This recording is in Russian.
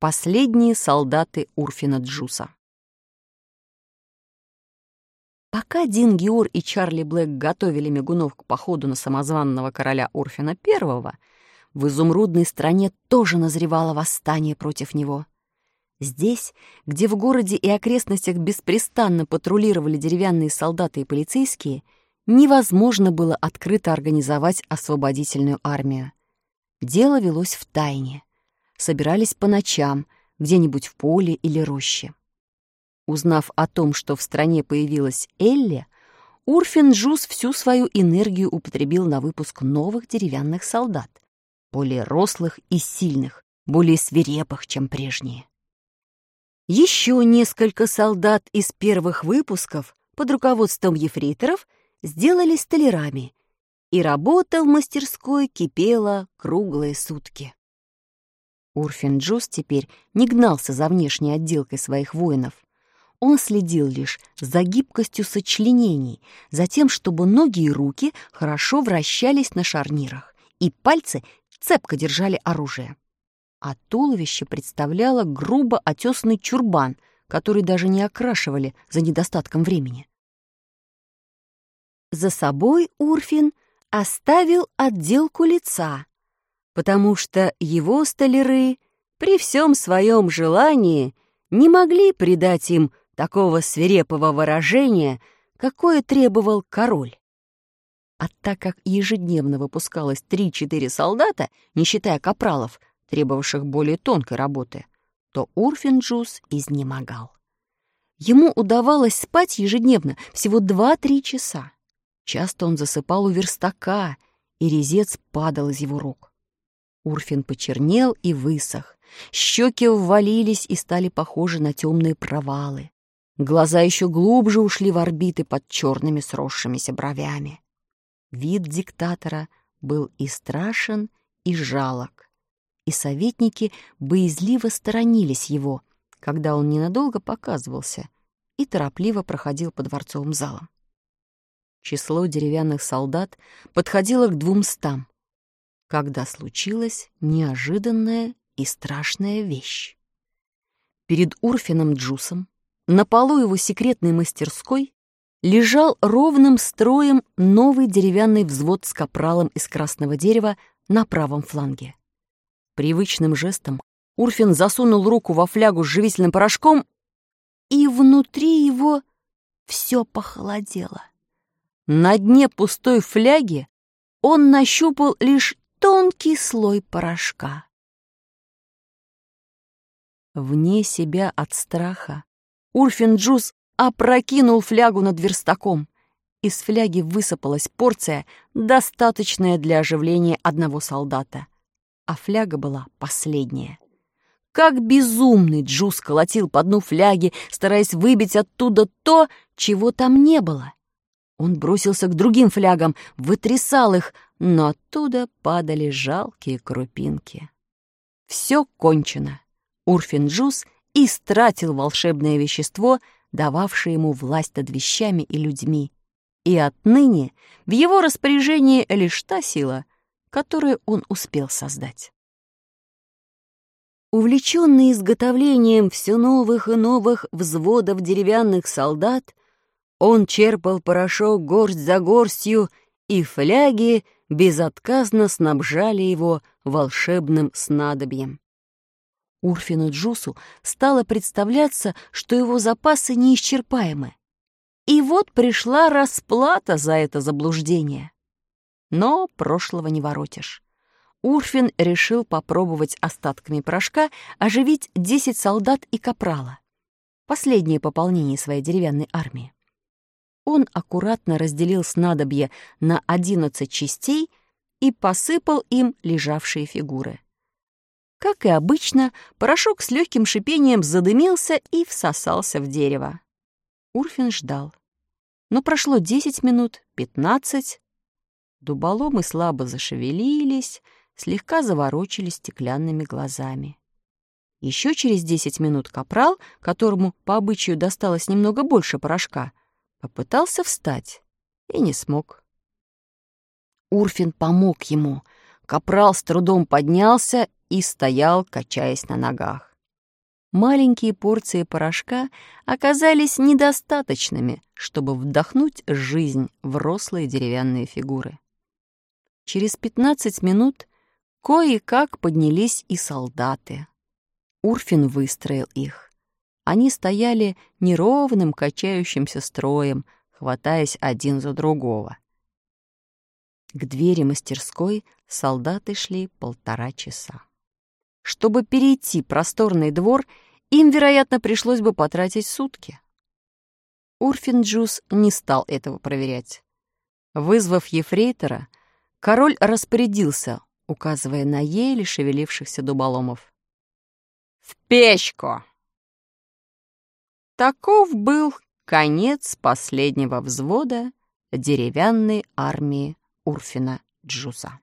Последние солдаты Урфина Джуса. Пока Дин Геор и Чарли Блэк готовили мигунов к походу на самозванного короля Урфина I, в изумрудной стране тоже назревало восстание против него. Здесь, где в городе и окрестностях беспрестанно патрулировали деревянные солдаты и полицейские, невозможно было открыто организовать освободительную армию. Дело велось в тайне. Собирались по ночам, где-нибудь в поле или роще. Узнав о том, что в стране появилась Элли, Урфин Джуз всю свою энергию употребил на выпуск новых деревянных солдат, более рослых и сильных, более свирепых, чем прежние. Еще несколько солдат из первых выпусков под руководством ефрейторов сделали столярами, и работа в мастерской кипела круглые сутки. Урфин Джуз теперь не гнался за внешней отделкой своих воинов — он следил лишь за гибкостью сочленений, за тем, чтобы ноги и руки хорошо вращались на шарнирах, и пальцы цепко держали оружие. А туловище представляло грубо отесанный чурбан, который даже не окрашивали за недостатком времени. За собой Урфин оставил отделку лица, потому что его столяры при всем своем желании не могли придать им такого свирепого выражения, какое требовал король. А так как ежедневно выпускалось три-четыре солдата, не считая капралов, требовавших более тонкой работы, то Урфинджус изнемогал. Ему удавалось спать ежедневно всего два-три часа. Часто он засыпал у верстака, и резец падал из его рук. Урфин почернел и высох, щеки ввалились и стали похожи на темные провалы. Глаза еще глубже ушли в орбиты под черными сросшимися бровями. Вид диктатора был и страшен, и жалок, и советники боязливо сторонились его, когда он ненадолго показывался и торопливо проходил по дворцовым залам. Число деревянных солдат подходило к двумстам, когда случилась неожиданная и страшная вещь. Перед Урфином Джусом на полу его секретной мастерской лежал ровным строем новый деревянный взвод с капралом из красного дерева на правом фланге. Привычным жестом Урфин засунул руку во флягу с живительным порошком, и внутри его все похолодело. На дне пустой фляги он нащупал лишь тонкий слой порошка. Вне себя от страха Урфин Джуз опрокинул флягу над верстаком. Из фляги высыпалась порция, достаточная для оживления одного солдата. А фляга была последняя. Как безумный Джуз колотил по дну фляги, стараясь выбить оттуда то, чего там не было. Он бросился к другим флягам, вытрясал их, но оттуда падали жалкие крупинки. Все кончено. Урфин Джуз — истратил волшебное вещество, дававшее ему власть над вещами и людьми. И отныне в его распоряжении лишь та сила, которую он успел создать. Увлеченный изготовлением все новых и новых взводов деревянных солдат, он черпал порошок горсть за горстью, и фляги безотказно снабжали его волшебным снадобьем. Урфину Джусу стало представляться, что его запасы неисчерпаемы. И вот пришла расплата за это заблуждение. Но прошлого не воротишь. Урфин решил попробовать остатками порошка оживить десять солдат и капрала. Последнее пополнение своей деревянной армии. Он аккуратно разделил снадобье на одиннадцать частей и посыпал им лежавшие фигуры. Как и обычно, порошок с легким шипением задымился и всосался в дерево. Урфин ждал. Но прошло десять минут, пятнадцать. Дуболомы слабо зашевелились, слегка заворочили стеклянными глазами. Еще через десять минут капрал, которому по обычаю досталось немного больше порошка, попытался встать и не смог. Урфин помог ему. Капрал с трудом поднялся и стоял, качаясь на ногах. маленькие порции порошка оказались недостаточными, чтобы вдохнуть жизнь в рослые деревянные фигуры. Через 15 минут кое-как поднялись и солдаты. Урфин выстроил их. Они стояли неровным качающимся строем, хватаясь один за другого. К двери мастерской солдаты шли полтора часа. Чтобы перейти просторный двор, им, вероятно, пришлось бы потратить сутки. Урфин Джус не стал этого проверять. Вызвав ефрейтора, король распорядился, указывая на еле шевелившихся дуболомов. «В печку!» Таков был конец последнего взвода деревянной армии Урфина Джуса.